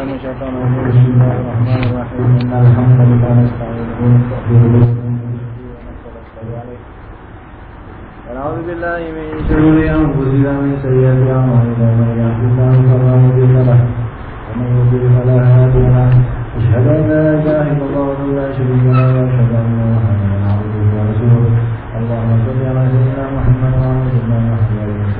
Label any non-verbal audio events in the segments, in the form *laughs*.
بالله من الشيطان الرجيم. بسم الله الرحمن الرحيم. إن الحمد لله نستعينه ونعوذ بالله من شرور أنفسنا من سيئات أعمالنا. من يهده الله فلا مضل له ومن يضلل فلا هادي له. أشهد أن لا إله إلا الله وحده لا شريك له وأشهد أن محمدا عبده ورسوله. اللهم صل على سيدنا محمد وعلى سيدنا محمد. وسلم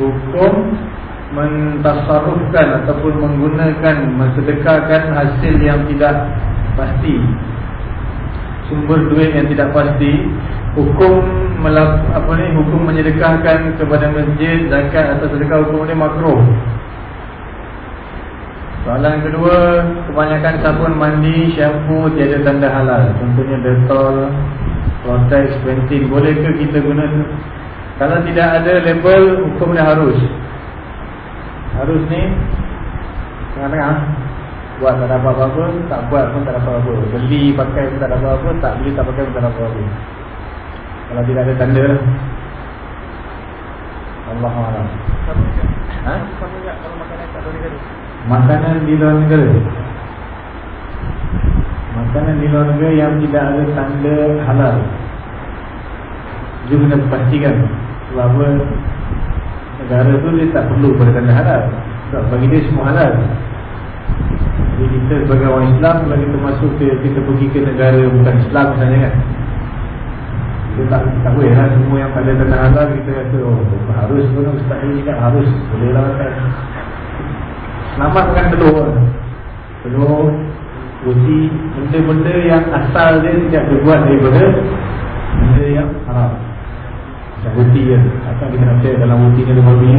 Hukum Mentasarufkan Ataupun menggunakan Mensedekahkan hasil yang tidak Pasti Sumber duit yang tidak pasti Hukum melak, apa ni Hukum menyedekahkan kepada masjid Zakat atau sedekah hukum ni makruh Soalan kedua, kebanyakan sabun mandi, shampoo tiada tanda halal. Contohnya Dettol, Protex, Pantene. Bolehkah kita guna? Kalau tidak ada label, hukumnya harus. Harus ni, tengah-tengah. Buat tak dapat apa-apa, tak buat pun tak dapat apa-apa. Beli, pakai pun tak dapat apa-apa, tak beli, tak pakai pun tak dapat apa-apa. Kalau tidak ada tanda, Allah Allah. Ha? Sama kalau makanan tak boleh? Makanan di luar negara Makanan di luar negara yang tidak ada tanda halal Dia kena pastikan Selama negara tu dia tak perlu tanda halal. Sebab bagi dia semua halal. Jadi kita sebagai orang Islam Kalau kita masuk ke, kita pergi ke negara bukan Islam misalnya kan kita tak, tak boleh lah semua yang pada tanda halal Kita kata oh harus pun Ustaz ini kan harus Boleh lah kan Selamatkan telur. Telur Roti Benda-benda yang asal dia Tidak dibuat daripada Benda yang haram Macam roti je Asal kita nak cek dalam roti ni ada babi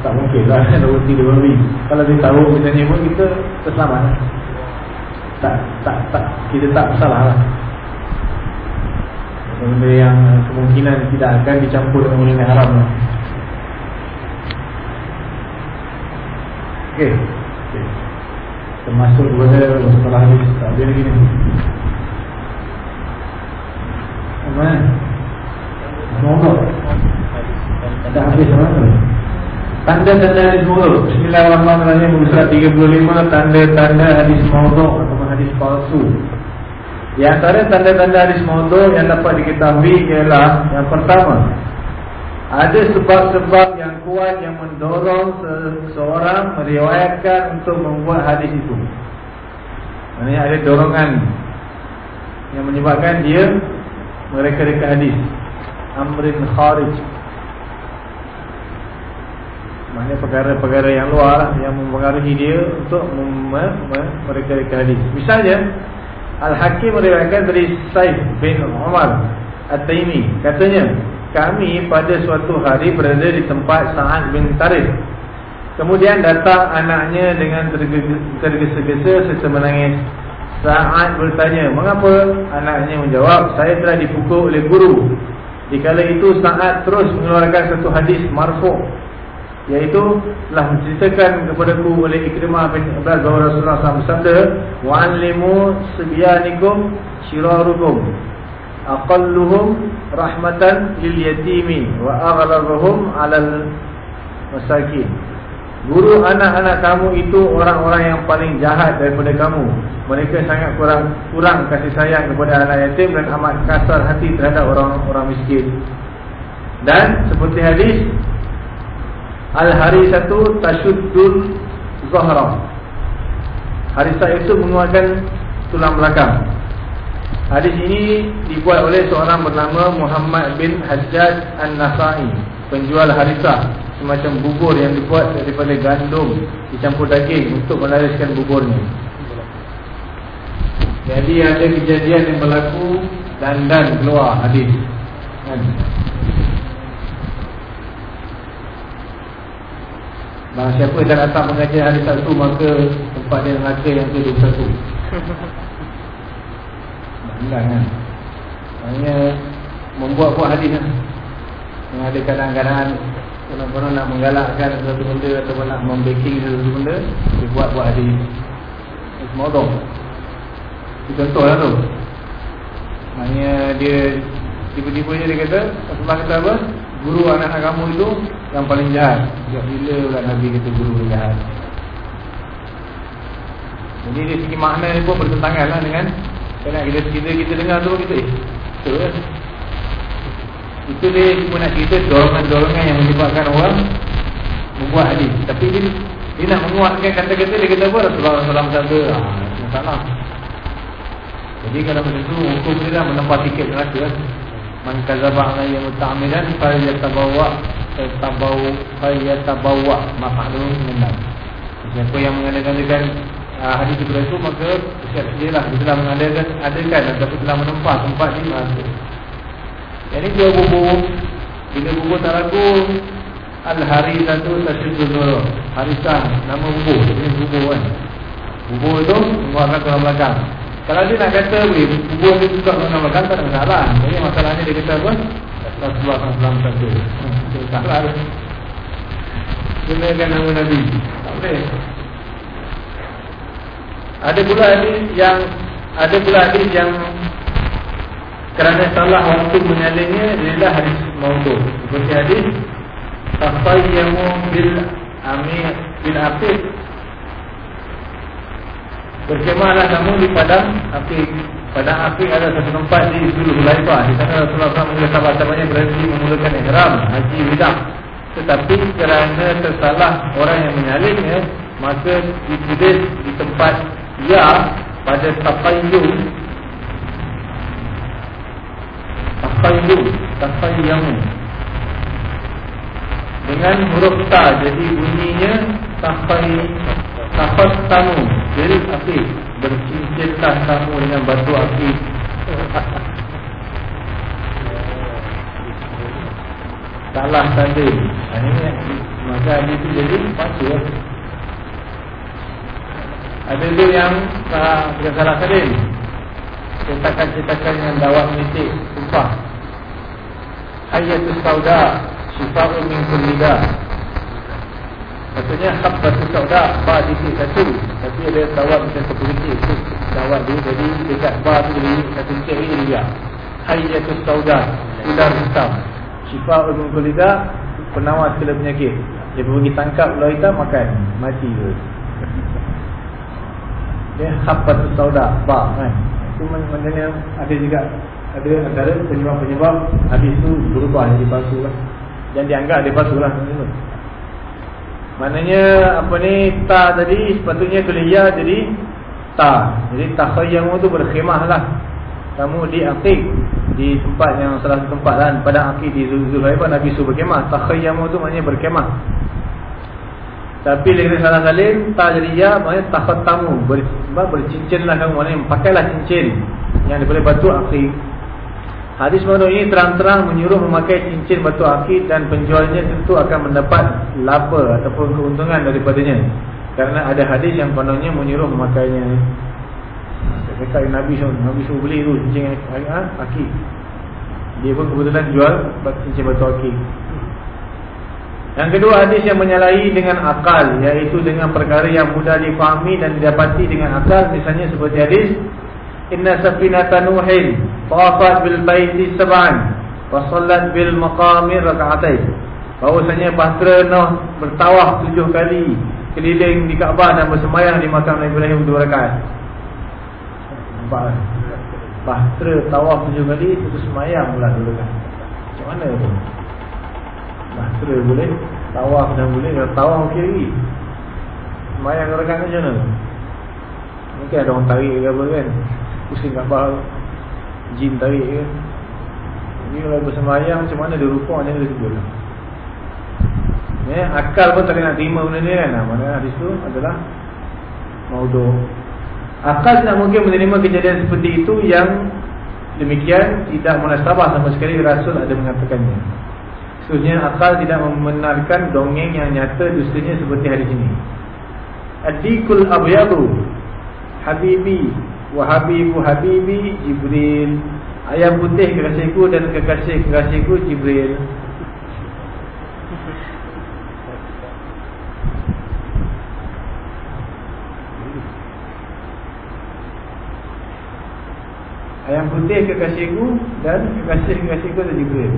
Tak mungkin lah *laughs* ada roti ada babi Kalau dia tahu misalnya pun kita Terselamat Tak tak tak. Kita tak salah lah. Benda yang kemungkinan tidak akan dicampur dengan benda yang haram lah. Okey. Okay. Termasuk kepada setelah hadis tak ada lagi ni. Apa mana? Tanda-tanda hadis maudhu. Bismillahirrahmanirrahim. Surat 35 tanda-tanda hadis maudhu atau hadis palsu. Di antara tanda-tanda hadis maudhu yang dapat diketahui ialah yang pertama, ada sebab-sebab yang kuat yang mendorong seseorang meriwayatkan untuk membuat hadis itu. Maksudnya ada dorongan yang menyebabkan dia mereka-reka hadis. Amrin kharij. Maksudnya perkara-perkara yang luar yang mempengaruhi dia untuk mereka-reka hadis. Misalnya, Al-Hakim meriwayatkan dari Saif bin Umar At-Taimi. Katanya, kami pada suatu hari berada di tempat Sa'ad bin Tarif Kemudian datang anaknya dengan tergesa-gesa serta menangis Sa'ad bertanya, mengapa? Anaknya menjawab, saya telah dipukul oleh guru Dikala itu Sa'ad terus mengeluarkan satu hadis marfu' Iaitu telah menceritakan kepadaku oleh Ikrimah bin Abbas bahawa Rasulullah SAW bersabda Wa'anlimu sebianikum syirarukum aqalluhum rahmatan lil yatimi wa aghlaruhum 'alal masakin guru anak-anak kamu itu orang-orang yang paling jahat daripada kamu. Mereka sangat kurang kurang kasih sayang kepada anak yatim dan amat kasar hati terhadap orang-orang miskin. Dan seperti hadis al-harisatu tashuddul zahra harisah itu menguatkan tulang belakang. Hadis ini dibuat oleh seorang bernama Muhammad bin Hajjaj An-Nasai Penjual harisah Semacam bubur yang dibuat daripada gandum Dicampur daging untuk melariskan buburnya. Jadi ada kejadian yang berlaku Dan dan keluar hadis. Kan? Bahawa siapa yang datang mengajar hari satu Maka tempat dia mengajar yang ke 21 Bandang kan? Maksudnya Membuat-buat hadis kan? Yang ada kadang-kadang Konon-konon nak menggalakkan sesuatu benda Ataupun nak membacking sesuatu benda Dia buat-buat hadis Semua dong Itu contoh lah tu. Maksudnya dia Tiba-tiba je dia kata Rasulullah kata apa? Guru anak-anak kamu itu Yang paling jahat. Sejak bila pula Nabi kata guru yang jahat? Jadi dari segi makna ni pun bertentangan lah dengan Kerana kita, kita, kita dengar tu kita Eh betul kan Itu dia cuma nak cerita Dorongan-dorongan yang menyebabkan orang Membuat hadis. Tapi dia, dia nak menguatkan kata-kata Dia kata apa? Rasulullah SAW ah, Salah jadi kalau macam tu hukum dia dah menempah tiket neraka. Lah man kadzaba alayya muta'ammidan falyatabawwa tabawu falyatabawwa maq'aduhu minan siapa yang mengadakan uh, hadis seperti itu maka siap sedialah dia telah mengadakan adakan ataupun telah menempah tempat di neraka ini dua bubur. Bila tak ragu al-hari satu tasyidu nur. Harisah nama bubur. Ini bubur kan. Bubur tu mengeluarkan tulang belakang. Kalau dia nak kata Kubur dia juga dengan belakang tak ada masalah. Jadi masalahnya dia kata apa? Rasulullah SAW satu. Itu salah Gunakan nama Nabi. Tak boleh. Ada pula hadis yang Ada pula hadis yang Kerana salah waktu menyalinnya Adalah hadis mautu Seperti hadis Tafayyamu bil amir bil afid Berkemahlah kamu di padang api. Padang api ada satu tempat di Zul Hulaifah. Di sana Rasulullah SAW mengulis sahabat-sahabatnya berhenti memulakan ihram haji widah. Tetapi kerana tersalah orang yang menyalinnya, maka ditulis di tempat ya pada tapayyum. Tapayyum, tapayyum. Dengan huruf ta, jadi bunyinya tapayyum. Safas tamu. Bil api Bercincinlah kamu dengan batu api. *laughs* Salah tanda Ini Maka ada itu jadi Pasu Ada itu yang Tidak salah tadi Cetakan-cetakan yang dawat mitik Sumpah Ayatul sauda Syifa'un min kullidah Maksudnya Habbatu Sauda Ba titik satu. Tapi ada tawar macam satu titik itu Tawar dia jadi Dekat ba tu jadi Satu titik ni jadi dia. Hayyatu Sauda Ular hitam. Syifa ulun kulida Penawar segala penyakit. Dia pergi tangkap ular hitam Makan. Mati tu Dia Habbatu Sauda Ba kan. Itu maknanya Ada juga Ada antara penyebab-penyebab Habis tu berubah jadi palsu lah Dan dianggap dia palsu lah Maknanya apa ni ta tadi sepatutnya kuliah jadi ta. Jadi takhayyamu tu berkhemah lah. Kamu di akik di tempat yang salah satu tempat kan pada akik di Zulhaibah Nabi suruh berkemah. Takhayyamu tu maknanya berkemah. Tapi dengan salah salim ta jadi ya maknanya takhatamu ber, bercincin lah kamu maknanya pakailah cincin yang daripada batu akik Hadis mana ini terang-terang menyuruh memakai cincin batu akik dan penjualnya tentu akan mendapat laba ataupun keuntungan daripadanya. Kerana ada hadis yang kononnya menyuruh memakainya. Dekat Nabi SAW, Nabi SAW beli tu cincin akik. Dia pun kebetulan jual cincin batu akik. Yang kedua hadis yang menyalahi dengan akal Iaitu dengan perkara yang mudah difahami dan didapati dengan akal Misalnya seperti hadis Inna safinata Nuhin tawafat bil baiti sab'an wa sallat bil maqami rak'atain. Bahwasanya bahtera Nuh bertawaf tujuh kali keliling di Kaabah dan bersemayam di makam Nabi Ibrahim dua kan? Bahtera tawaf tujuh kali terus semayam pula dua rakaat. Macam mana tu? Bahtera boleh tawaf dan boleh tawaf okey lagi. Semayam dua rakaat macam mana? Mungkin ada orang tarik ke apa kan Pusing gambar. Jin tarik ke Ini kalau bersemayang Macam mana dia rupa Macam mana dia ya, Akal pun tak nak terima benda ni kan? Mana hadis tu adalah Maudu Akal tidak mungkin menerima kejadian seperti itu Yang demikian Tidak munasabah sama sekali Rasul ada mengatakannya. Seterusnya akal tidak membenarkan dongeng yang nyata dustanya seperti hadis ini. Adikul abyadu Habibi wa habibu habibi Jibril. Ayam putih kekasihku dan kekasih kekasihku Jibril. Ayam putih kekasihku dan kekasih kekasihku adalah Jibril.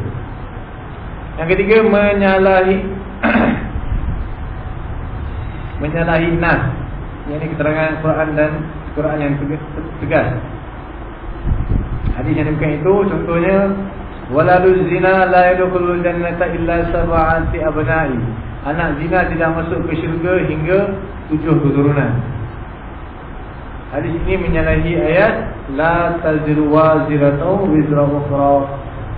Yang ketiga menyalahi *coughs* menyalahi nas. Ini keterangan Quran dan Quran yang tegas. Hadis yang demikian itu contohnya waladuz zina la yadkhulul jannata illa sab'ati abna'i. Anak zina tidak masuk ke syurga hingga tujuh keturunan. Hadis ini menyalahi ayat la taziru waziratu wizra ukhra.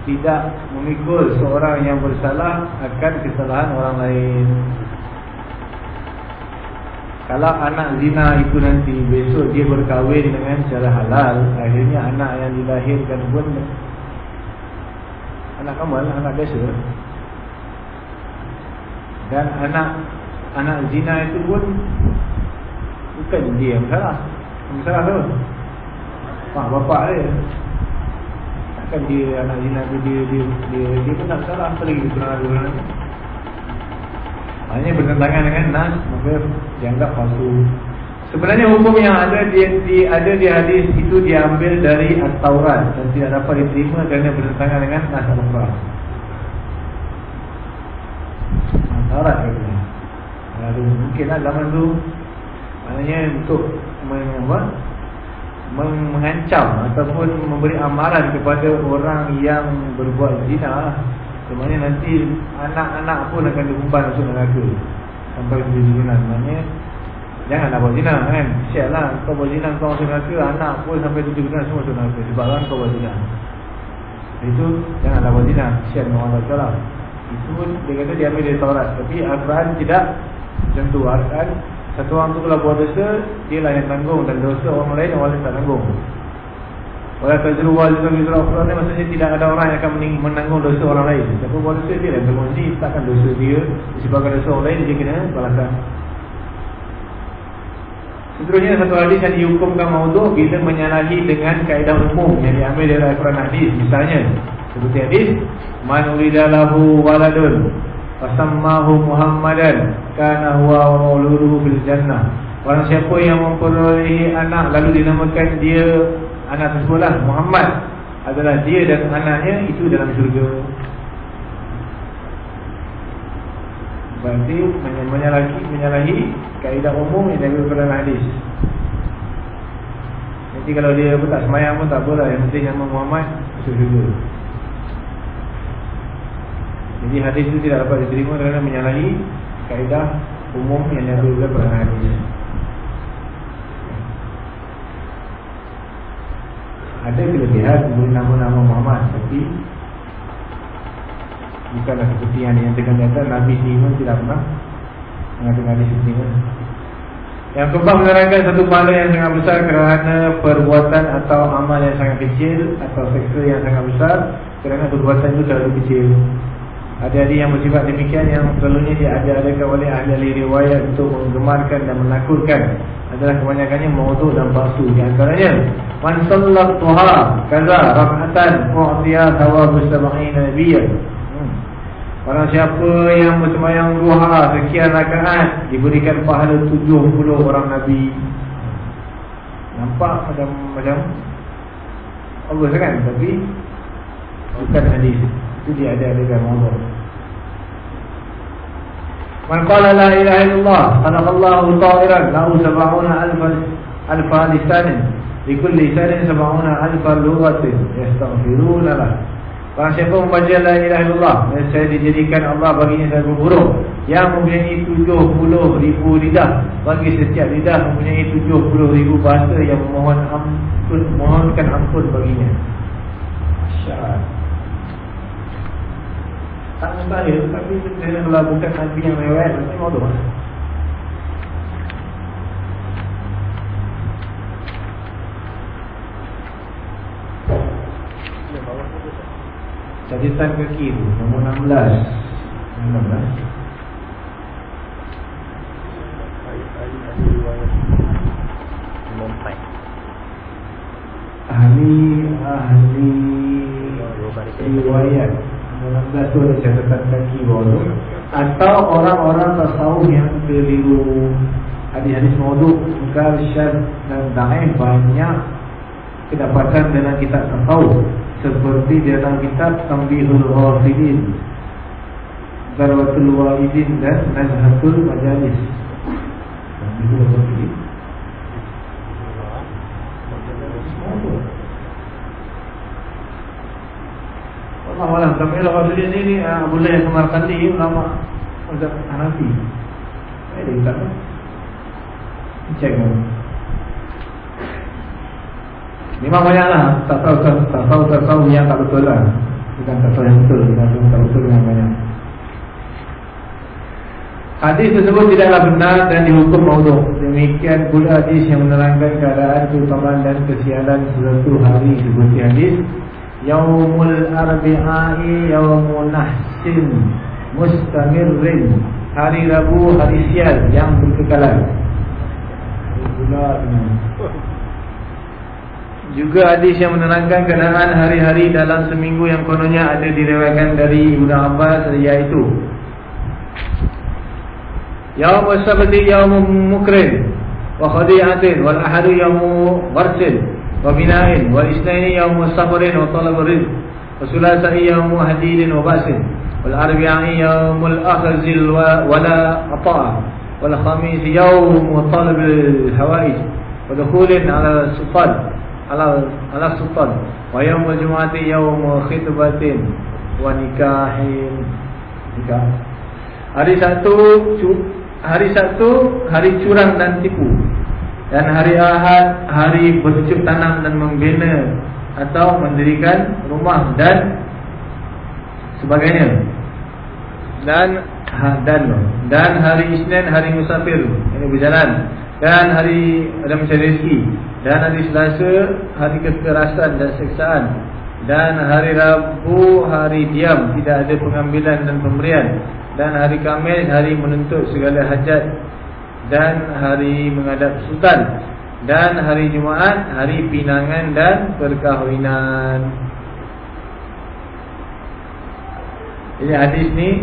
Tidak memikul seorang yang bersalah akan kesalahan orang lain. Kalau anak zina itu nanti besok dia berkahwin dengan cara halal, akhirnya anak yang dilahirkan pun anak kamu lah, anak biasa. Dan anak anak zina itu pun bukan dia yang salah. Masalah tu Mak bapak dia Takkan dia anak zina tu dia dia dia, dia pun tak salah apa lagi kurang ada Hanya bertentangan dengan nas Maka dianggap palsu Sebenarnya hukum yang ada di, di ada di hadis itu diambil dari At-Taurat dan tidak dapat diterima kerana bertentangan dengan nas Al-Quran. At-Taurat katanya. Lalu mungkinlah zaman tu maknanya untuk apa, mengancam ataupun memberi amaran kepada orang yang berbuat zina Sebenarnya nanti anak-anak pun akan diumpan masuk neraka. Sampai menjadi zina Sebenarnya Janganlah buat zina kan? Siap lah kau buat zina kau masuk neraka Anak pun sampai tujuh zina semua masuk neraka. Sebab kan kau buat zina Itu janganlah buat zina Siap dengan SWT Itu pun dia kata dia ambil dari Taurat. Tapi Al-Quran tidak Macam tu Al-Quran satu orang tu kalau buat dosa Dialah yang tanggung. Dan dosa orang lain Orang lain tak tanggung Walau tajru wajib Wajib Al-Quran ni Maksudnya tidak ada orang Yang akan menanggung dosa orang lain. Siapa buat dosa dia Dan ni Takkan dosa dia Disebabkan dosa orang lain Dia kena balasan. Seterusnya satu hadis yang dihukumkan maudhu Bila menyalahi dengan kaedah umum Yang diambil dari Al-Quran hadis. Misalnya Seperti hadis Man uridalahu waladun Fasammahu Muhammadan Kana huwa wa mauluduhu bil jannah. Orang siapa yang memperolehi anak Lalu dinamakan dia Anak tersebut lah Muhammad Adalah dia dan anaknya Itu dalam syurga. Berarti menyalahi, menyalahi Kaedah umum yang diambil dalam hadis. Nanti kalau dia pun tak semayang pun tak apalah Yang penting nama Muhammad Masuk syurga. Jadi hadis itu tidak dapat diterima kerana menyalahi kaedah umum yang diambil oleh hadis. Ada kelebihan memberi nama-nama Muhammad tapi bukanlah seperti yang dinyatakan kata Nabi pun tidak pernah mengatakan seperti itu. Yang keempat menerangkan satu pahala yang sangat besar kerana perbuatan atau amal yang sangat kecil atau sektor yang sangat besar kerana perbuatan itu terlalu kecil. Ada-ada yang bersifat demikian yang selalunya diajar-ajarkan oleh ahli-ahli riwayat untuk menggemarkan dan menakutkan adalah kebanyakannya maudhu dan palsu di antaranya man sallat tuha kaza rak'atan mu'tiya thawab sab'in nabiyya hmm. Orang siapa yang bersemayang duha sekian rakaat diberikan pahala 70 orang nabi nampak macam macam Allah kan tapi bukan hadis itu dia ada ada dalam Allah. Man qala la ilaha illallah, khalaqallahu ta'iran lahu sab'una alfan alfa lisanin li kulli lisanin sab'una alfa lughatin yastaghfiruna lah. Barang siapa membaca la ilaha illallah, saya dijadikan Allah baginya satu burung yang mempunyai 70 ribu lidah. Bagi setiap lidah mempunyai 70 ribu bahasa yang memohon ampun, mohonkan ampun baginya. Masyaallah tak mustahil tapi saya kalau bukan nabi yang riwayat mesti bodoh Catatan kaki tu Nombor 16 Ahli-ahli riwayat. Nombor empat. Ahli Ahli. Riwayat Dalam tu ada catatan kaki tu Atau orang-orang tasawuf yang keliru Hadis-hadis mauduk Mungkar, syad dan da'if Banyak kedapatan dalam kitab tasawuf Seperti dalam kitab Tambihul Ghafidin Darwatul Wa'idin dan Nazhatul Majalis Tambihul Ghafidin Allah Allah kami lah Rasulullah ni ni uh, Abu Lai Samarkandi ulama Ustaz Hanafi. Eh dia tak tahu. Cek kan. Memang banyak lah Tak tahu tak, tak tahu tak tahu yang tak betul lah. Bukan tak tahu yang betul Bukan tak betul yang banyak. Hadis tersebut tidaklah benar dan dihukum maudhu. Demikian pula hadis yang menerangkan keadaan keutamaan dan kesialan suatu hari seperti hadis. Yaumul Arbi'ai Yaumun Nahsin Mustamirrin Hari Rabu Hari Sial yang berkekalan. Dengan juga hadis yang menerangkan keadaan hari-hari dalam seminggu yang kononnya ada diriwayatkan dari Ibnu Abbas iaitu Yaum as-sabti yaum mukrin wa khadi'atin wal ahadu yaum gharsin wa bina'in wal isnaini yaum sabrin wa talab rizq wa sulasai yaum hadidin wa basin wal arbi'i yaum al-akhzil wa wala ata'a wal khamis yaum talab al-hawaij wa dukhulin ala sultan ala ala sultan. Wa yaum al-jumu'ati yaum khitbatin wa nikahin. Nikah. Hari Sabtu hari Sabtu hari curang dan tipu. Dan hari Ahad hari bercocok tanam dan membina atau mendirikan rumah dan sebagainya. Dan ha, dan. Dan hari Isnin hari musafir. Ini berjalan dan hari ada mencari rezeki. Dan hari Selasa hari kekerasan dan seksaan dan hari Rabu hari diam. Tidak ada pengambilan dan pemberian. Dan hari Khamis hari menuntut segala hajat. Dan hari menghadap sultan. Dan hari Jumaat hari pinangan dan perkahwinan. Jadi hadis ni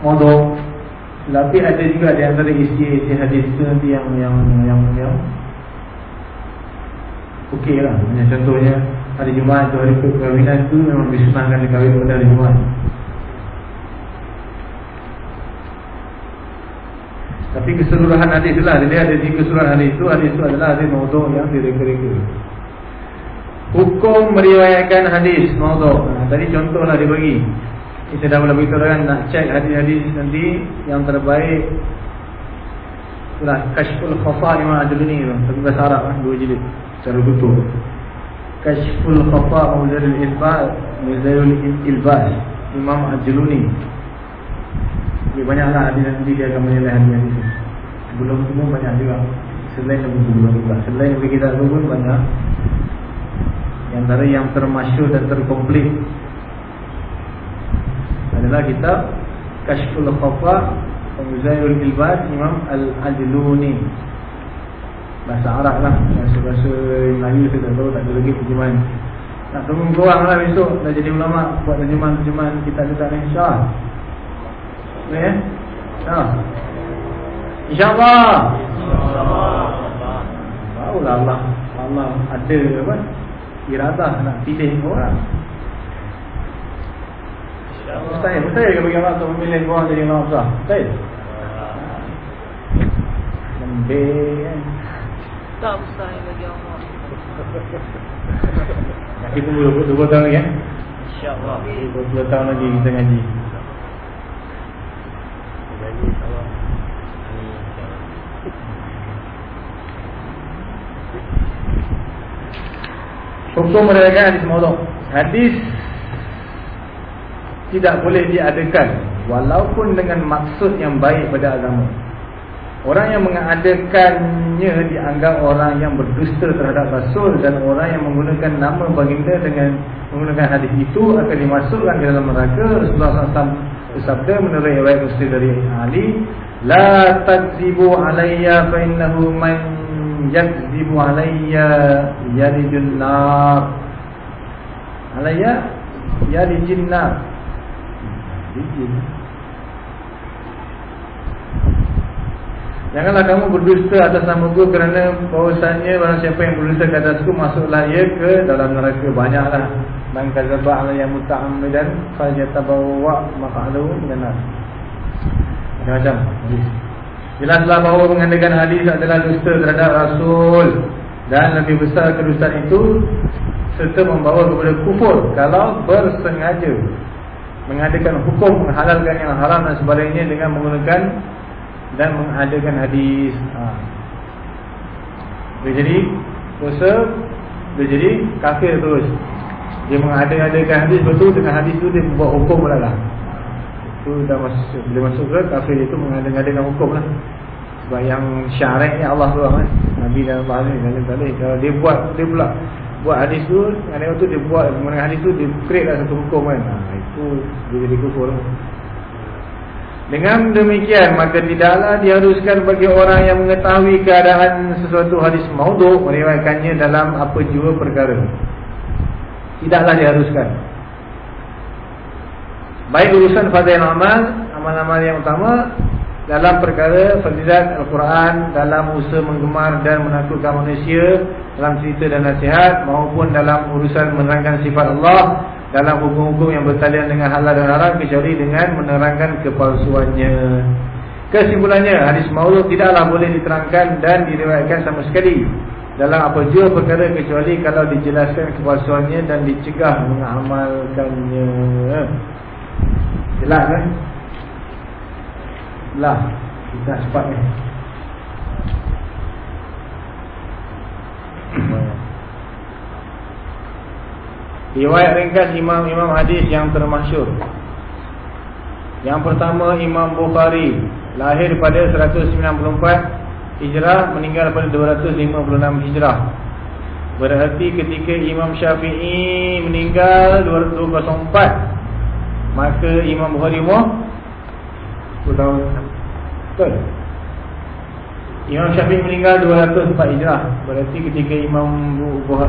modal tapi ada juga di antara isi-isi hadis tu nanti yang yang yang yang okey lah. Macam contohnya hari Jumaat tu hari perkahwinan tu memang disunahkan dikahwin pada hari Jumaat. Tapi keseluruhan hadis itulah Dia ada di keseluruhan hadis itu Hadis itu adalah hadis maudhu yang direka-reka. Hukum meriwayatkan hadis maudhu. Nah, Tadi contohlah dia bagi Kita dah boleh beritahu kan Nak cek hadis-hadis nanti Yang terbaik. Itulah Kashful Khafa Imam Adil ni Tapi bahasa Arab kan Dua jilid. Secara tutup Kashful Khafa Muzarul Ilbas Muzarul Ilbas Imam Ajluni Okay, banyaklah hadis nanti dia akan menilai hadis hadis Belum semua banyak juga. Selain Nabi Belum juga Selain Nabi kita pun banyak. Yang antara yang termasyur dan terkomplit Adalah kitab Kashful Khafa Muzairul Ilbad Imam Al-Ajluni Bahasa Arab lah Bahasa-bahasa Melayu saya tak tahu Tak ada lagi terjemahan. Nak tunggu korang lah besok Dah jadi ulama Buat terjemahan-terjemahan Kitab-kitab insyaAllah. Boleh ya? Ha. InsyaAllah. Tahulah Allah. Allah ada apa? Iradah nak pilih orang Mustahil Mustahil ke bagi Allah untuk memilih orang jadi Allah besar Mustahil Lembir kan Tak mustahil bagi Allah Nanti pun 20 tahun lagi kan InsyaAllah. 20 tahun lagi kita ngaji Jadi insyaAllah. InsyaAllah. Hukum meriwayatkan hadis maudhu. Hadis tidak boleh diadakan walaupun dengan maksud yang baik pada agama. Orang yang mengadakannya dianggap orang yang berdusta terhadap Rasul dan orang yang menggunakan nama baginda dengan menggunakan hadis itu akan dimasukkan ke dalam neraka. Rasulullah SAW bersabda menurut riwayat Muslim dari Ali la takzibu alayya fa innahu man yakzibu alayya yalijun nar alayya yalijun nar Yalijun Janganlah kamu berdusta atas namaku kerana bahawasanya barang siapa yang berdusta ke atasku masuklah ia ke dalam neraka banyaklah. Man kadzaba alayya muta'ammidan falyatabawa maq'adahu minan nar. Macam-macam. Jelaslah bahawa mengandalkan hadis adalah dusta terhadap Rasul dan lebih besar kedustaan itu serta membawa kepada kufur kalau bersengaja mengadakan hukum menghalalkan yang haram dan sebagainya dengan menggunakan dan mengadakan hadis. Ha. Dia jadi? Dosa? Dia jadi? Kafir terus. Dia mengadakan hadis betul dengan hadis tu dia buat hukum pula lah. Itu dah masuk Bila masuk ke? Kafir itu mengadakan hukum lah. Sebab yang syarek ni Allah tu kan? Nabi dan Allah ni Kalau dia buat dia pula Buat hadis tu Dengan tu dia buat Mengenai hadis tu Dia create lah satu hukum kan ha, Itu dia jadi kufur lah dengan demikian maka tidaklah diharuskan bagi orang yang mengetahui keadaan sesuatu hadis maudhu meriwayatkannya dalam apa jua perkara. Tidaklah diharuskan. Baik urusan fadhil amal, amal-amal yang utama dalam perkara fadilat Al-Quran, dalam usaha menggemar dan menakutkan manusia, dalam cerita dan nasihat maupun dalam urusan menerangkan sifat Allah dalam hukum-hukum yang bertalian dengan halal dan haram kecuali dengan menerangkan kepalsuannya. Kesimpulannya, hadis maulud tidaklah boleh diterangkan dan diriwayatkan sama sekali dalam apa jua perkara kecuali kalau dijelaskan kepalsuannya dan dicegah mengamalkannya. Jelas kan? Lah, kita cepat ni. Riwayat ringkas imam-imam hadis yang termasyur. Yang pertama Imam Bukhari Lahir pada 194 Hijrah Meninggal pada 256 Hijrah. Berarti ketika Imam Syafi'i meninggal 204 Maka Imam Bukhari umur 10 tahun Betul Imam Syafi'i meninggal 204 Hijrah. Berarti ketika Imam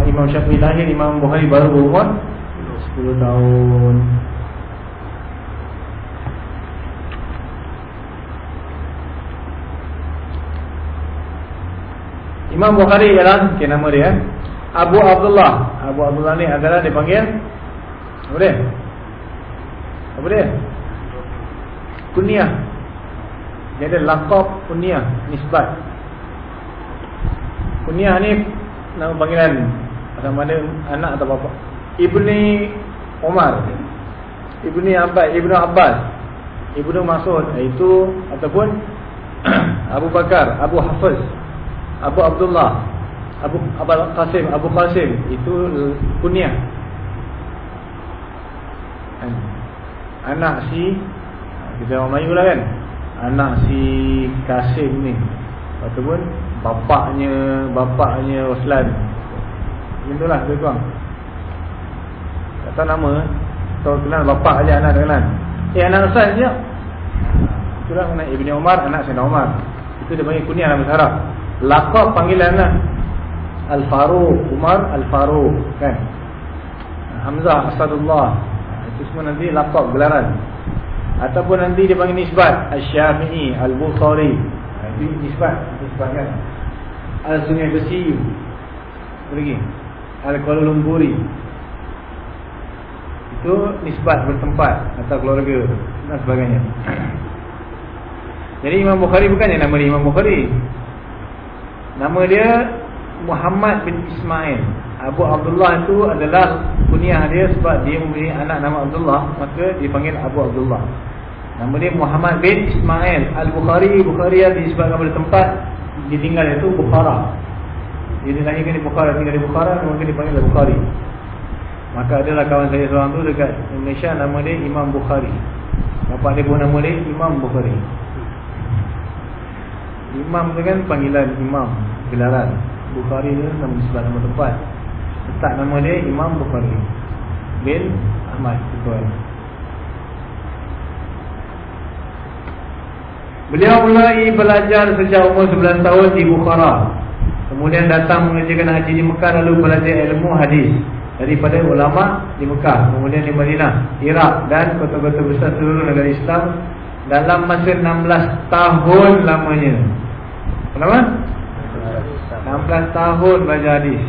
Imam Syafi'i lahir, Imam Bukhari baru berumur 10 tahun. Imam Bukhari ialah okay, nama dia Abu Abdullah. Abu Abdullah ni adalah dipanggil apa dia? Apa dia? Kunyah. Dia ada laqab kunyah nisbat Kunyah ni nama panggilan sama ada anak atau bapa. Ibni Umar. Ibni Abbas, Ibnu Abbas. Ibnu Mas'ud itu ataupun *clears throat* Abu Bakar, Abu Hafiz, Abu Abdullah, Abu Abu Qasim, Abu Qasim itu kunyah. Anak si kita orang Melayu lah kan. Anak si Kasim ni ataupun bapaknya bapaknya Oslan. Itulah tu tuan. Kata nama tahu kenal bapak aja anak kenal. Eh anak Oslan je. Itulah nama Ibni Umar anak Sayyidina Umar. Itu dia panggil kunyah dalam bahasa Arab. Laqab panggilan lah. Al-Faruq, Umar Al-Faruq kan. Hamzah Asadullah. Itu semua nanti laqab gelaran. Ataupun nanti dia panggil nisbat. Al-Syafi'i, Al-Bukhari. Itu nisbat. Nisbat kan? Al-Sungai Besi Lagi? Al-Kuala Lumpuri. Itu nisbat bertempat Atau keluarga Dan sebagainya. Jadi Imam Bukhari bukan yang nama dia Imam Bukhari. Nama dia Muhammad bin Ismail. Abu Abdullah itu adalah kunyah dia sebab dia mempunyai anak nama Abdullah Maka dipanggil Abu Abdullah. Nama dia Muhammad bin Ismail. Al-Bukhari Bukhari yang disebabkan pada tempat Dia tinggal iaitu Bukhara. Dia dilahirkan di Bukhara Tinggal di Bukhara Maka dipanggil Al-Bukhari. Maka adalah kawan saya seorang tu Dekat Indonesia Nama dia Imam Bukhari. Bapak dia pun nama dia Imam Bukhari. Imam tu kan panggilan Imam Gelaran Bukhari tu nama disebut nama tempat Letak nama dia Imam Bukhari Bin Ahmad Tuan Beliau mulai belajar sejak umur 11 tahun di Bukhara. Kemudian datang mengerjakan haji di Mekah lalu belajar ilmu hadis daripada ulama di Mekah, kemudian di Madinah, Iraq dan kota-kota besar seluruh negara Islam dalam masa 16 tahun lamanya. Kenapa? 16 tahun belajar hadis.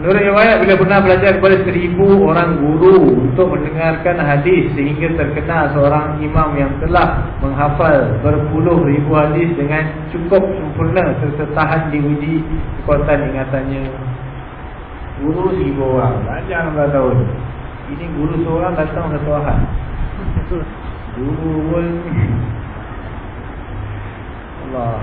Menurut riwayat bila pernah belajar kepada seribu orang guru untuk mendengarkan hadis sehingga terkenal seorang imam yang telah menghafal berpuluh ribu hadis dengan cukup sempurna serta tahan diuji kekuatan ingatannya. Guru seribu orang, belajar 16 tahun. Ini guru seorang datang satu ahad. *laughs* Guru pun Allah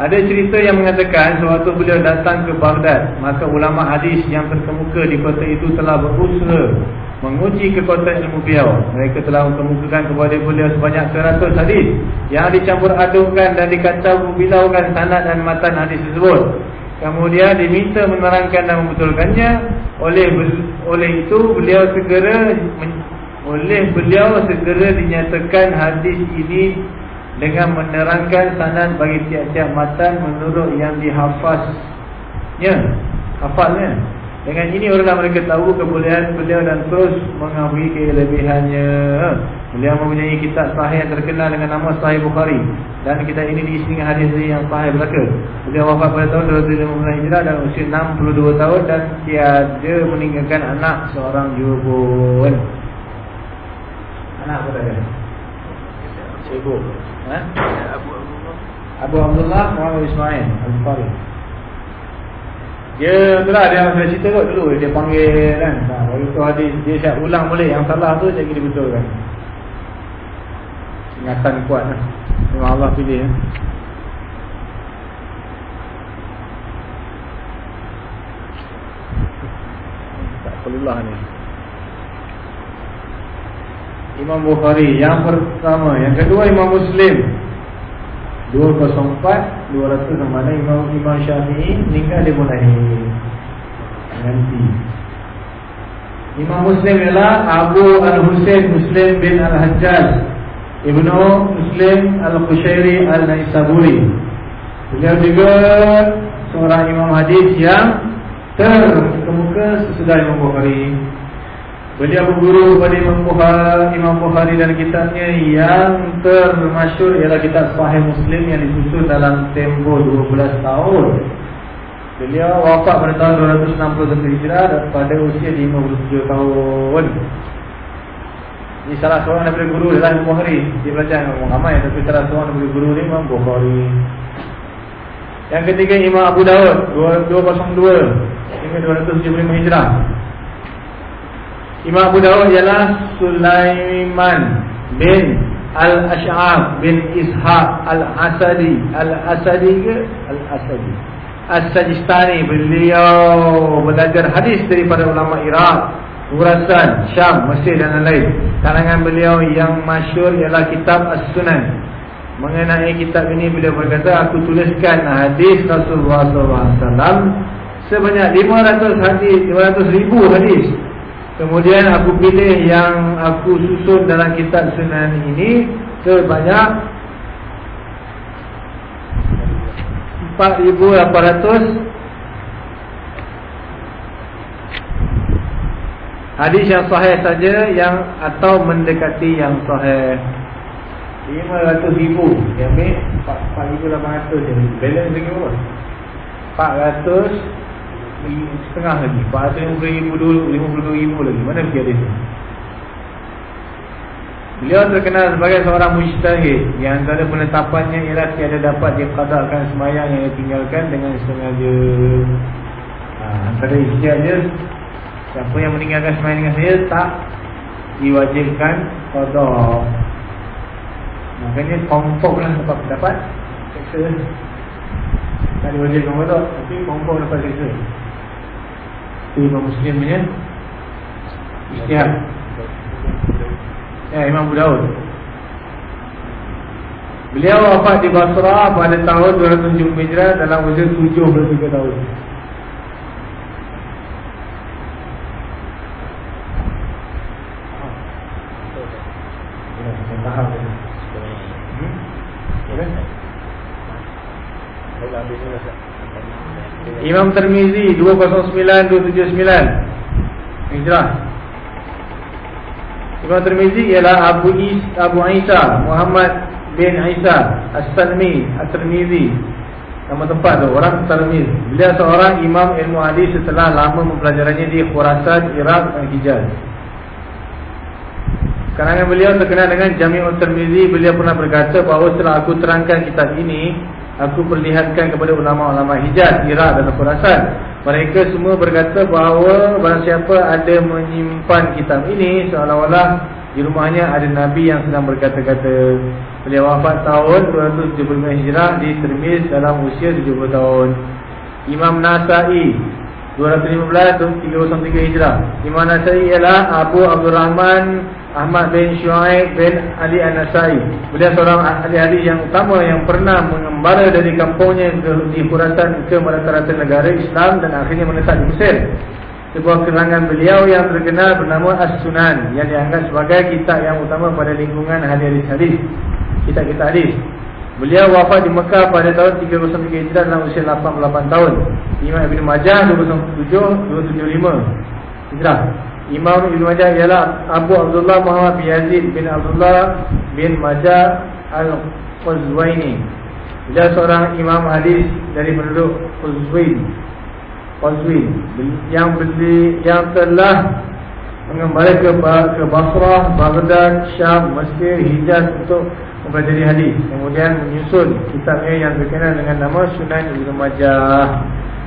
ada cerita yang mengatakan sewaktu beliau datang ke Baghdad, maka ulama hadis yang terkemuka di kota itu telah berusaha menguji kekuatan ilmu beliau. Mereka telah mengemukakan kepada beliau sebanyak 100 hadis yang dicampur adukkan dan dikacau bilaukan sanad dan matan hadis tersebut. Kemudian diminta menerangkan dan membetulkannya oleh oleh itu beliau segera oleh beliau segera dinyatakan hadis ini dengan menerangkan sanad bagi tiap-tiap matan menurut yang dihafaznya. Hafalnya dengan ini orang mereka tahu kebolehan beliau dan terus mengakui kelebihannya. Beliau mempunyai kitab sahih yang terkenal dengan nama Sahih Bukhari. Dan kitab ini diisi dengan hadis yang sahih belaka beliau wafat pada tahun 215 Hijrah dan usia 62 tahun dan tiada meninggalkan anak seorang juga pun. Anak apa tadi? Cikgu Ha? Abu Abdullah. Abu Abdullah Muhammad Ismail Al-Bukhari. Dia tu lah dia saya cerita kot dulu. Dia panggil kan ha, Waktu tu hadis Dia siap ulang boleh Yang salah tu saya kira betul kan Ingatan kuat lah. Memang Allah pilih ya. Tak perlulah ni Imam Bukhari yang pertama, yang kedua Imam Muslim. 204 200 sama Imam Imam Syafi'i meninggal di mulai nanti. Imam Muslim ialah Abu Al-Husain Muslim bin Al-Hajjaj. Ibnu Muslim Al-Qushairi Al-Naisaburi. Beliau juga seorang imam hadis yang terkemuka sesudah Imam Bukhari Beliau berguru kepada Imam Bukhari, Imam Bukhari dan kitabnya yang termasyur ialah kitab Sahih Muslim yang disusun dalam tempoh 12 tahun. Beliau wafat pada tahun 261 Hijrah pada usia 57 tahun. Ini salah seorang daripada guru adalah Imam Bukhari. Dia belajar dengan orang ramai tapi salah seorang daripada guru ni Imam Bukhari. Yang ketiga Imam Abu Daud 202 hingga 275 Hijrah. Imam Abu Dawud ialah Sulaiman bin Al-Ash'ab bin Ishaq Al-Asadi. Al-Asadi ke? Al-Asadi. As-Sajistani Beliau belajar hadis daripada ulama Iraq Urasan, Syam, Mesir dan lain-lain. Kalangan beliau yang masyur ialah kitab As-Sunan. Mengenai kitab ini beliau berkata Aku tuliskan hadis Rasulullah SAW Sebanyak 500 hadis 500 ribu hadis Kemudian aku pilih yang aku susun dalam kitab sunan ini sebanyak 4800 hadis yang sahih saja yang atau mendekati yang sahih. 500 ribu Dia ambil 4800 je Balance lagi berapa? 400 setengah lagi. Pada yang beribu dulu Lima puluh ribu lagi. Mana pergi ada Beliau terkenal sebagai seorang mujtahid. Yang antara penetapannya Ialah tiada dapat dia kadarkan semayang Yang dia tinggalkan dengan sengaja. Ha, Antara istiak dia Siapa yang meninggalkan semayang dengan saya Tak diwajibkan Kadar Makanya kompok lah dapat pendapat Tak diwajibkan kadar Tapi kompok dapat seksa Imam Muslim punya Istihad Ya Imam Abu Daud. Beliau wafat di Basrah pada tahun 207 Hijrah dalam usia 73 tahun tahap dia. Hmm? Boleh? Baik habis ni Ustaz. Imam Tirmizi 209 279. Hijrah. Imam Tirmizi ialah Abu Is Abu Isa Muhammad bin Isa As-Salmi At-Tirmizi. Nama tempat tu orang Tirmiz. Beliau seorang imam ilmu hadis setelah lama mempelajarinya di Khurasan, Iraq dan Hijaz. Karangan beliau terkenal dengan Jami'ul Tirmizi. Beliau pernah berkata bahawa setelah aku terangkan kitab ini, aku perlihatkan kepada ulama-ulama Hijaz, Iraq dan Khurasan. Mereka semua berkata bahawa barang siapa ada menyimpan kitab ini seolah-olah di rumahnya ada Nabi yang sedang berkata-kata. Beliau wafat tahun 275 Hijrah di Tirmiz dalam usia 70 tahun. Imam Nasai 215 303 Hijrah. Imam Nasai ialah Abu Abdul Rahman Ahmad bin Shu'aib bin Ali An-Nasai. Beliau seorang ahli hadis yang utama yang pernah mengembara dari kampungnya di Khurasan ke rata-rata negara Islam dan akhirnya menetap di Mesir. Sebuah kerangan beliau yang terkenal bernama As-Sunan yang dianggap sebagai kitab yang utama pada lingkungan hadis hadis. Kitab-kitab hadis. Beliau wafat di Mekah pada tahun 303 Hijrah dalam usia 88 tahun. Imam Ibn Majah 207 275 Hijrah. Imam Ibn Majah ialah Abu Abdullah Muhammad bin Yazid bin Abdullah bin Majah Al-Quzwaini. Dia seorang imam hadis dari penduduk Quzwain. Quzwain yang beli yang telah mengembali ke ke Basrah, Baghdad, Syam, Mesir, Hijaz untuk mempelajari hadis. Kemudian menyusun kitabnya yang terkenal dengan nama Sunan Ibn Majah.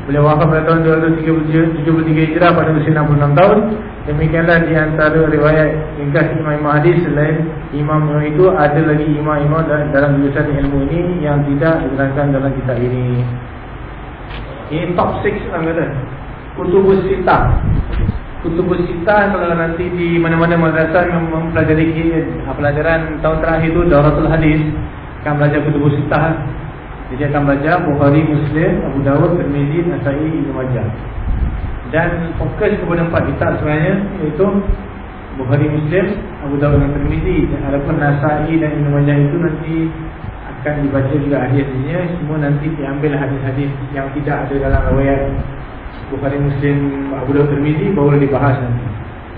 Beliau wafat pada tahun 273 Hijrah pada usia 66 tahun. Demikianlah di antara riwayat ringkas imam-imam hadis selain imam itu ada lagi imam-imam dalam jurusan ilmu ini yang tidak diterangkan dalam kitab ini. Ini top 6 orang kata. Kutubus Sitah. Kutubus Sitah kalau nanti di mana-mana madrasah mempelajari pelajaran tahun terakhir itu Dauratul Hadis akan belajar Kutubus Sitah. Jadi akan belajar Bukhari, Muslim, Abu Dawud, Tirmizi, Nasai, Ibnu Majah. Dan fokus kepada empat kitab sebenarnya iaitu Bukhari, Muslim, Abu Dawud dan Tirmizi. Dan adapun Nasai dan Ibnu Majah itu nanti akan dibaca juga hadis-hadisnya semua nanti diambil hadis-hadis yang tidak ada dalam riwayat Bukhari, Muslim, Abu Dawud, Tirmizi baru dibahas nanti.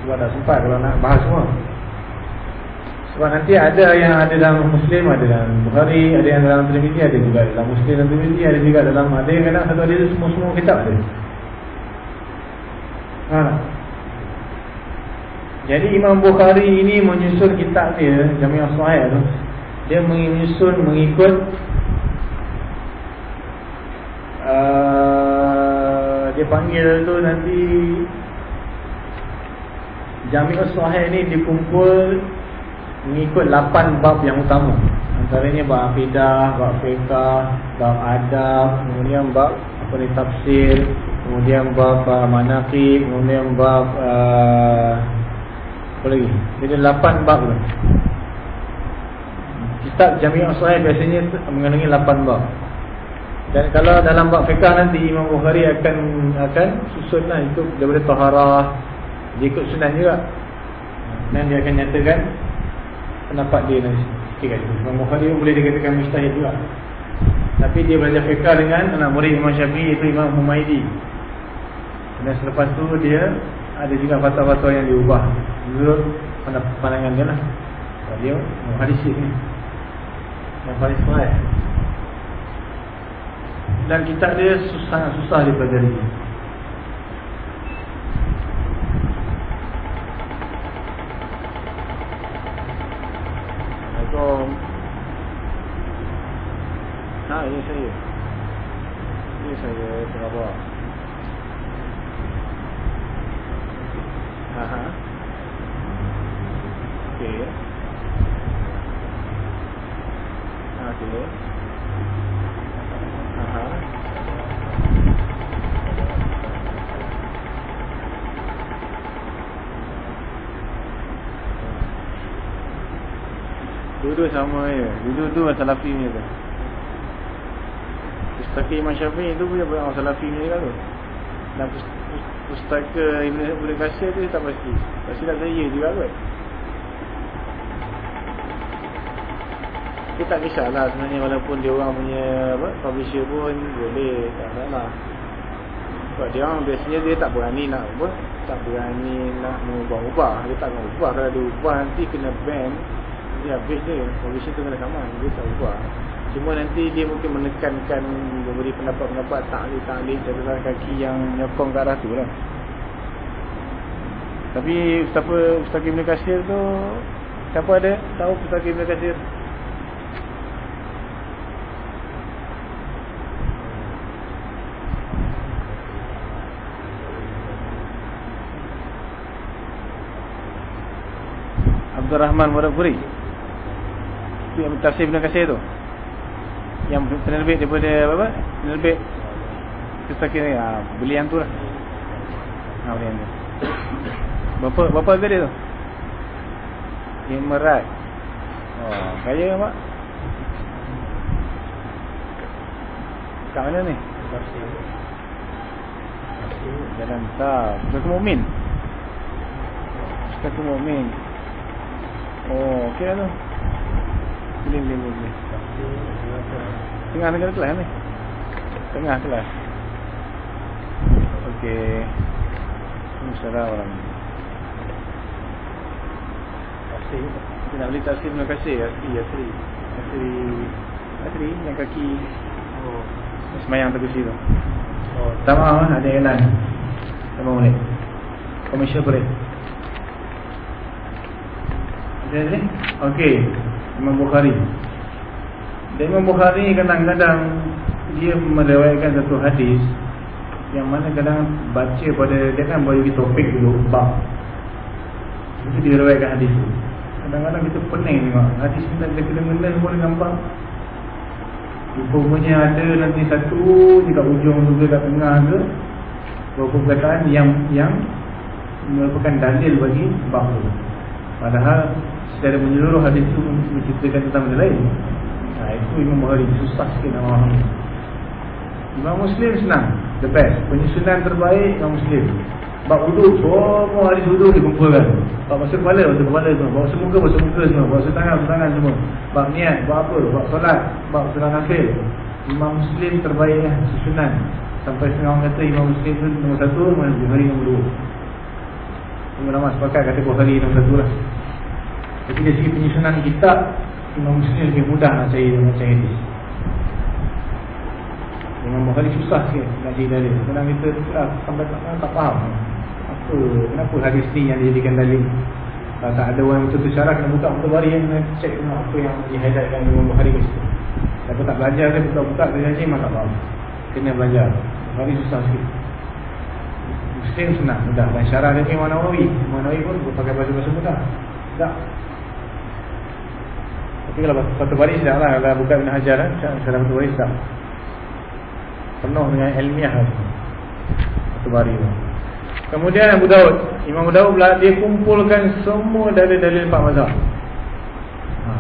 Sebab tak sempat kalau nak bahas semua. Sebab nanti ada yang ada dalam Muslim, ada dalam Bukhari, ada yang dalam Tirmizi, ada juga dalam Muslim dan Tirmizi, ada juga dalam ada yang kadang satu hadis semua-semua kitab ada. Ha. Jadi Imam Bukhari ini menyusun kitab dia, Jami'ah Sahih tu. Dia menyusun mengikut uh, dia panggil tu nanti Jami'ah Sahih ni dikumpul mengikut 8 bab yang utama. Antaranya bab akidah, bab fiqh, bab adab, kemudian bab apa ni tafsir, kemudian bab uh, manaqib, kemudian bab uh, apa lagi? Jadi 8 bab. Kitab Jami'ah Sahih biasanya mengandungi 8 bab. Dan kalau dalam bab fiqh nanti Imam Bukhari akan akan susunlah itu daripada taharah dia ikut sunan juga. Dan dia akan nyatakan pendapat dia nanti sikit kali. Imam Bukhari boleh dikatakan mustahil juga. Tapi dia belajar fiqh dengan anak murid Imam Syafi'i iaitu Imam Humaidi. Dan selepas tu dia ada juga fatwa-fatwa yang diubah menurut pandangan dia lah. Sebab dia hadis ni. Yang paling sahih. Dan kitab dia sangat susah dipelajari. Assalamualaikum. Ha, ini saya. Ini saya tengah bawa. Aha. Okey. Ha, okey. Aha. Dua-dua sama je. Dua-dua Salafi ni tu. Pustaka Imam Syafi'i tu punya orang Salafi ni tu. Dan pustaka Ibn Ibn Qasir tu tak pasti. Pasti tak saya juga kot. Dia tak kisahlah sebenarnya walaupun dia orang punya apa publisher pun boleh tak salah. Sebab dia orang biasanya dia tak berani nak apa tak berani nak mengubah-ubah. Dia tak nak ubah kalau dia ubah nanti kena ban dia habis dia publisher tu kena saman dia tak ubah cuma nanti dia mungkin menekankan memberi pendapat-pendapat taklid-taklid catatan kaki yang nyokong ke arah tu lah. Tapi Ustaz apa Ustaz Kim Kasir tu siapa ada? Tahu Ustaz Kim Kasir? Abdul Rahman Muradpuri Itu yang tafsir Ibn Kasir tu. Yang penerbit daripada apa? Penerbit Kita kira ha, beli yang tu lah. Ha, beli yang tu. Berapa, berapa harga dia tu? Merat Oh, kaya mak. Kat mana ni? Jalan tak ke Mu'min ke Mu'min Oh, okey lah tu. Boleh, boleh, boleh. Tengah negara kelas ni. Tengah kelas. Okey. Assalamualaikum warahmatullahi Asri. Kita nak beli tasir terima kasih. Asri, Asri. Asri. Asri yang kaki. Oh. Semayang tegusi tu. Oh. Sama lah, ada iklan. Sama boleh. Komersial boleh. Jadi, okey, Imam Bukhari. Dan Imam Bukhari kadang-kadang dia meriwayatkan satu hadis yang mana kadang baca pada dia kan bagi topik dulu bab. Itu dia riwayatkan hadis tu. Kadang-kadang kita pening tengok hadis ni tak ada kena-mena pun gampang. Rupanya ada nanti satu juga ujung juga kat tengah ke Beberapa perkataan yang yang merupakan dalil bagi bab tu Padahal secara menyeluruh hadis itu menceritakan tentang benda lain. Nah, itu Imam Bukhari susah sikit nak faham. Imam Muslim senang, the best. Penyusunan terbaik Imam Muslim. Bab wuduk, semua hadis wuduk dikumpulkan. Bab basuh kepala, basuh kepala semua. Bab basuh muka, basuh muka semua. Bab basuh tangan, basuh tangan semua. Bab niat, bab apa, bab solat, bab surah nafil. Imam Muslim terbaik lah, susunan. Sampai setengah orang kata Imam Muslim tu nombor satu, Imam Bukhari nombor dua. Semua nama sepakat kata Bukhari nombor satu lah. Jadi dari segi penyusunan kitab Imam Muslim lebih mudah nak cari Nak cari hadis Imam Bukhari susah sikit Nak cari dalil. Kadang kita ah, sampai tak, tak faham. Apa Kenapa hadis ni yang dijadikan dalil? Kalau tak ada orang betul-betul syarah Kena buka betul bari yang Kena cek apa yang Dihadapkan Imam Bukhari ke situ. Kalau tak belajar dia buka-buka Dia janji memang tak faham. Kena belajar. Bukhari susah sikit. Muslim senang mudah. Dan syarah dia Imam Nawawi. Imam Nawawi pun pakai bahasa-bahasa mudah. Tak tapi kalau satu baris dah lah. Kalau buka Ibn Hajar kan Salah satu baris dah. Penuh dengan ilmiah lah. Satu baris tu Kemudian Abu Daud. Imam Abu Daud pula Dia kumpulkan semua dalil-dalil empat mazhab. Ha.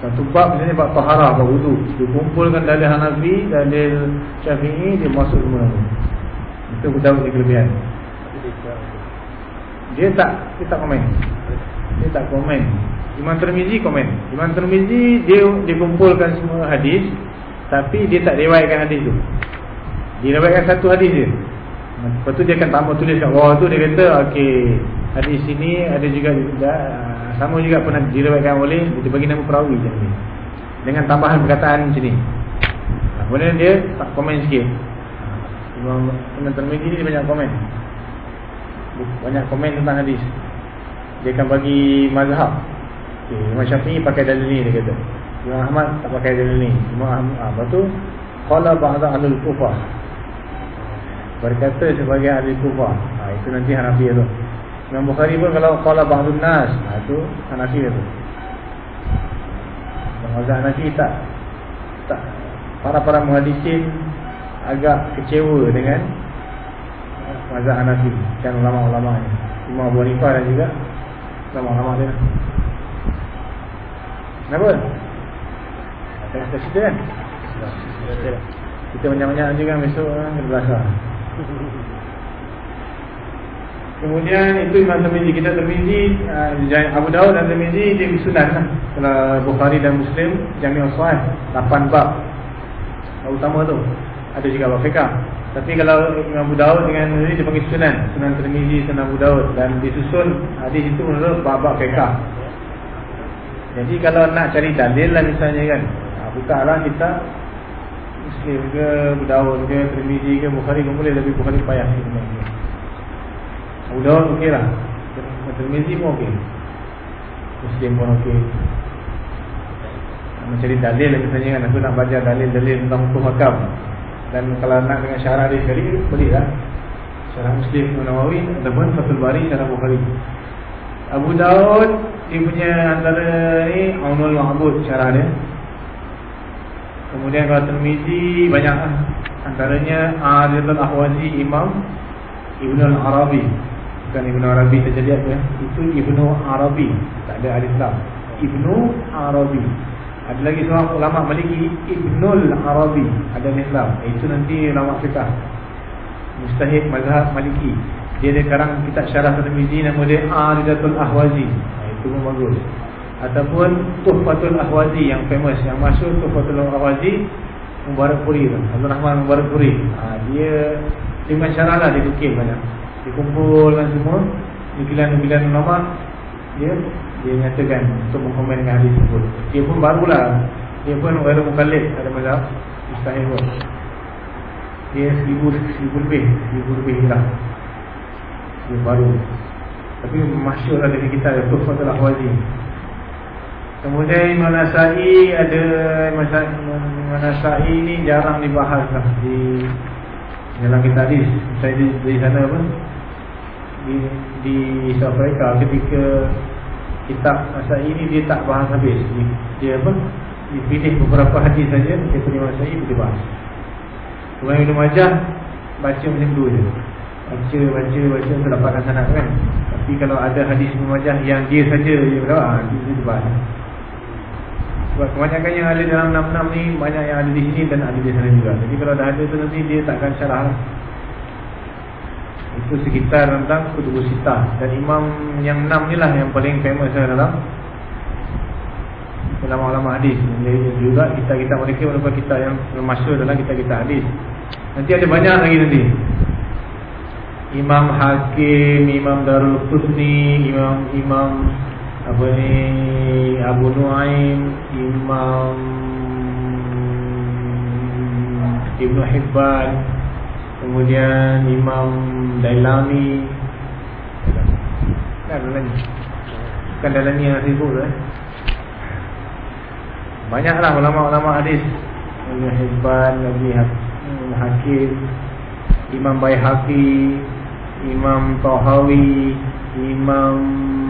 Satu bab misalnya bab taharah Bab wudu. Dia kumpulkan dalil Hanafi Dalil Syafi'i Dia masuk semua. Itu Abu Daud kelebihan. Dia tak Dia tak komen. Dia tak komen Imam Tirmizi komen. Imam Tirmizi dia dia kumpulkan semua hadis tapi dia tak riwayatkan hadis tu. Dia riwayatkan satu hadis je. Lepas tu dia akan tambah tulis kat bawah tu dia kata okey hadis ini ada juga uh, sama juga pernah diriwayatkan oleh dia bagi nama perawi macam ni. Dengan tambahan perkataan macam ni. Kemudian dia tak komen sikit. Imam Imam Tirmizi ni banyak komen. Banyak komen tentang hadis. Dia akan bagi mazhab Okay, Imam Syafi'i pakai dalil ni dia kata. Imam Ahmad tak pakai dalil ni. Imam Ahmad, ah, lepas tu qala ba'da ahlul Kufah. Berkata sebagai ahli Kufah. Ha, itu nanti Hanafi tu. Imam Bukhari pun kalau qala ba'dun nas, ha, itu Hanafi tu. Mazhab Hanafi tak tak para-para muhadisin agak kecewa dengan mazhab Hanafi dan ulama-ulama ni. Imam Abu Hanifah dan juga ulama-ulama dia. Kenapa? Kita cerita kan? Kita banyak-banyak je kan besok kan Kena belasah Kemudian itu Imam Tirmizi kita Tirmizi uh, Abu Daud dan Tirmizi dia sunan lah. Bukhari dan Muslim Jami' Sahih 8 bab. Bab utama tu. Ada juga bab fiqh. Tapi kalau Imam Abu Daud dengan Tirmizi dia panggil sunan, Sunan Tirmizi, Sunan Abu Daud dan disusun hadis itu menurut bab-bab fiqh. Jadi kalau nak cari dalil lah misalnya kan. Ha, buka lah kita Muslim ke Abu Daud ke Tirmizi ke Bukhari pun boleh tapi Bukhari payah sebenarnya. Abu Dawud okey lah Tirmizi pun okey Muslim pun okey Mencari dalil lah misalnya kan Aku nak baca dalil-dalil tentang hukum hakam Dan kalau nak dengan syarah dia sekali Boleh lah Syarah Muslim Nawawi Ataupun Fatul Bari Syarah Bukhari Abu Dawud Dia punya antara ni Aunul Ma'bud syarah dia. Kemudian kalau Tirmizi Banyak lah. Antaranya Adil Ahwazi Imam Ibn Al-Arabi Bukan Ibn Arabi terjadi apa ya? Itu Ibn Arabi. Tak ada alif lam. Ibn Arabi. Ada lagi seorang ulama Maliki Ibnul Arabi. Ada alif lam. Itu nanti ulama fiqah Mustahid mazhab Maliki Dia ada sekarang kitab syarah Tirmizi Nama dia Aridatul Ahwazi. Ha, Itu pun bagus. Ataupun Tuhfatul Ahwazi yang famous Yang masuk Tuhfatul Ahwazi Mubarak Puri tu. Abdul Rahman Mubarak Puri. Ha, Dia Dengan syarah lah dia tukir banyak. Dikumpulkan semua nukilan-nukilan ulama dia dia nyatakan untuk mengkomen dengan hadis tersebut. Dia pun barulah dia pun orang mukallid ada mazhab mustahil pun dia seribu, seribu lebih seribu lebih hilang dia baru. Tapi masyur lah dengan kita ada Tufatul Ahwazi kemudian Imam Nasai ada Imam Nasai ni jarang dibahas lah di dalam kita hadis. Saya di, di sana pun di, di South Africa ketika kitab masa ini dia tak bahas habis. Dia, dia apa? Dipilih beberapa hadis saja dia punya masa ini dia bahas. Kemudian Ibn Majah baca macam tu je baca baca baca untuk dapatkan sanat kan. Tapi kalau ada hadis Ibn Majah yang dia saja dia berapa dia, dia bahas sebab kebanyakan yang ada dalam 66 ni banyak yang ada di sini dan ada di sana juga. Jadi kalau dah ada tu nanti dia takkan syarah lah. Itu sekitar tentang kutubu sitah Dan imam yang enam ni lah yang paling famous dalam Ulama-ulama hadis. Juga kita-kita mereka merupakan kita yang termasuk dalam kita-kita hadis. Nanti ada banyak lagi nanti Imam Hakim, Imam Darul Qusni, Imam Imam apa ni Abu Nuaim, Imam Ibn Hibban Kemudian Imam Dailami. Kan Dailami Bukan Dailami yang sibuk eh? Banyaklah ulama-ulama hadis. Nabi Hizban, Nabi Hakim Imam Bayhaqi Imam Tahawi Imam